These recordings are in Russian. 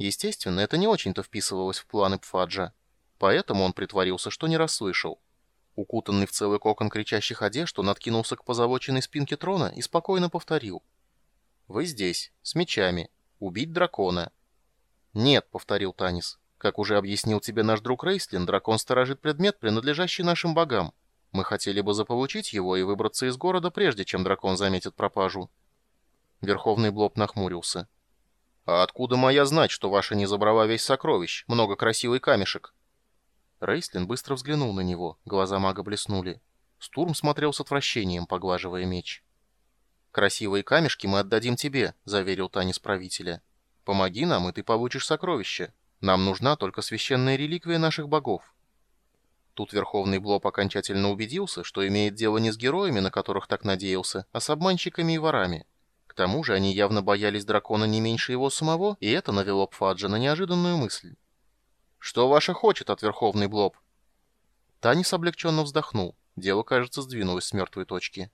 Естественно, это не очень-то вписывалось в планы Пфаджа. Поэтому он притворился, что не расслышал. Укутанный в целый кокон кричащих одежд, он откинулся к позолоченной спинке трона и спокойно повторил. «Вы здесь, с мечами. Убить дракона». «Нет», — повторил Танис. «Как уже объяснил тебе наш друг Рейслин, дракон сторожит предмет, принадлежащий нашим богам. Мы хотели бы заполучить его и выбраться из города, прежде чем дракон заметит пропажу». Верховный Блоб нахмурился. «А откуда моя знать, что ваша не забрала весь сокровищ? Много красивый камешек?» Рейслин быстро взглянул на него, глаза мага блеснули. Стурм смотрел с отвращением, поглаживая меч. «Красивые камешки мы отдадим тебе», — заверил Танис правителя. «Помоги нам, и ты получишь сокровище. Нам нужна только священная реликвия наших богов». Тут Верховный Блоб окончательно убедился, что имеет дело не с героями, на которых так надеялся, а с обманщиками и ворами. К тому же они явно боялись дракона не меньше его самого, и это навело Пфаджа на неожиданную мысль. «Что ваше хочет от Верховный Блоб?» Танис облегченно вздохнул. Дело, кажется, сдвинулось с мертвой точки.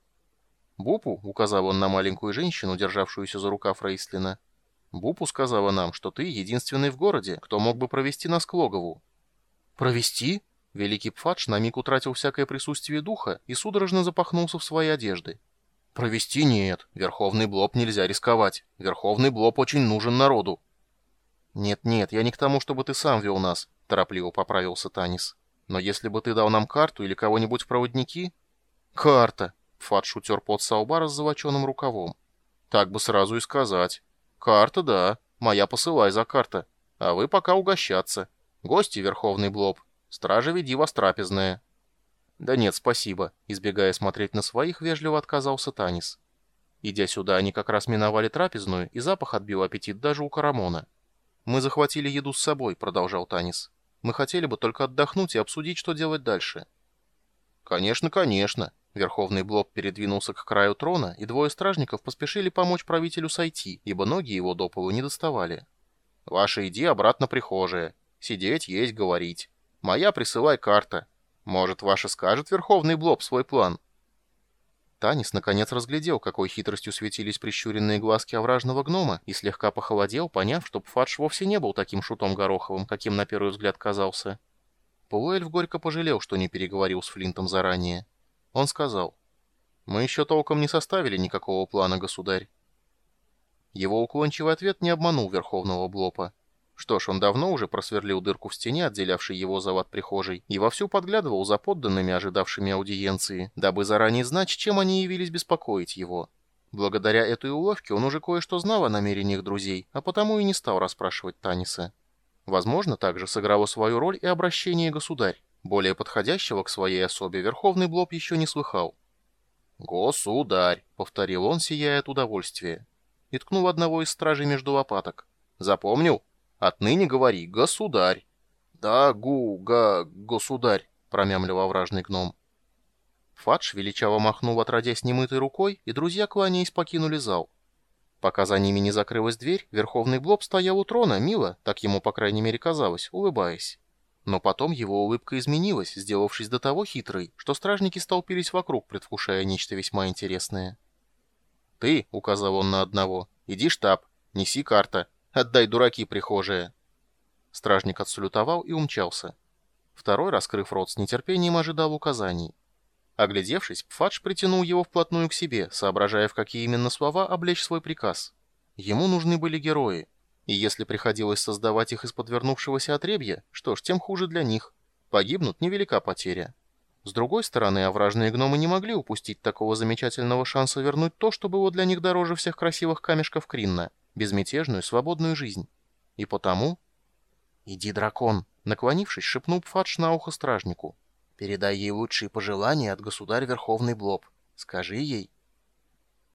«Бупу», — указал он на маленькую женщину, державшуюся за рукав Рейслина, «Бупу сказала нам, что ты единственный в городе, кто мог бы провести нас к логову». «Провести?» Великий Пфадж на миг утратил всякое присутствие духа и судорожно запахнулся в свои одежды. «Провести нет. Верховный Блоб нельзя рисковать. Верховный Блоб очень нужен народу». «Нет-нет, я не к тому, чтобы ты сам вел нас», — торопливо поправился Танис. «Но если бы ты дал нам карту или кого-нибудь в проводники...» «Карта!» — Фадж утер под Саубара с золоченым рукавом. «Так бы сразу и сказать. Карта, да. Моя посылай за карта. А вы пока угощаться. Гости, Верховный Блоб. Стража, веди вас трапезная». «Да нет, спасибо», — избегая смотреть на своих, вежливо отказался Танис. Идя сюда, они как раз миновали трапезную, и запах отбил аппетит даже у Карамона. «Мы захватили еду с собой», — продолжал Танис. «Мы хотели бы только отдохнуть и обсудить, что делать дальше». «Конечно, конечно». Верховный Блок передвинулся к краю трона, и двое стражников поспешили помочь правителю сойти, ибо ноги его до полу не доставали. «Ваша иди обратно прихожая. Сидеть, есть, говорить. Моя присылай карта. Может, ваша скажет Верховный Блоб свой план?» Танис наконец разглядел, какой хитростью светились прищуренные глазки овражного гнома, и слегка похолодел, поняв, что Пфадж вовсе не был таким шутом Гороховым, каким на первый взгляд казался. Полуэльф горько пожалел, что не переговорил с Флинтом заранее. Он сказал, «Мы еще толком не составили никакого плана, государь». Его уклончивый ответ не обманул Верховного Блопа. Что ж, он давно уже просверлил дырку в стене, отделявшей его зал от прихожей, и вовсю подглядывал за подданными, ожидавшими аудиенции, дабы заранее знать, чем они явились беспокоить его. Благодаря этой уловке он уже кое-что знал о намерениях друзей, а потому и не стал расспрашивать Таниса. Возможно, также сыграло свою роль и обращение государь. Более подходящего к своей особе Верховный Блоб еще не слыхал. «Государь», — повторил он, сияя от удовольствия, и ткнул одного из стражей между лопаток. «Запомнил?» Отныне говори «государь». «Да, гу-га, государь», — промямлил овражный гном. Фадж величаво махнул отродясь немытой рукой, и друзья, кланяясь, покинули зал. Пока за ними не закрылась дверь, Верховный Блоб стоял у трона, мило, так ему, по крайней мере, казалось, улыбаясь. Но потом его улыбка изменилась, сделавшись до того хитрой, что стражники столпились вокруг, предвкушая нечто весьма интересное. «Ты», — указал он на одного, — «иди штаб, неси карта, Отдай, дураки, прихожие!» Стражник отсалютовал и умчался. Второй, раскрыв рот с нетерпением, ожидал указаний. Оглядевшись, Пфадж притянул его вплотную к себе, соображая, в какие именно слова облечь свой приказ. Ему нужны были герои. И если приходилось создавать их из подвернувшегося отребья, что ж, тем хуже для них. Погибнут невелика потеря. С другой стороны, овражные гномы не могли упустить такого замечательного шанса вернуть то, что было для них дороже всех красивых камешков Кринна безмятежную, свободную жизнь. И потому... «Иди, дракон!» — наклонившись, шепнул Пфадж на ухо стражнику. «Передай ей лучшие пожелания от государя Верховный Блоб. Скажи ей,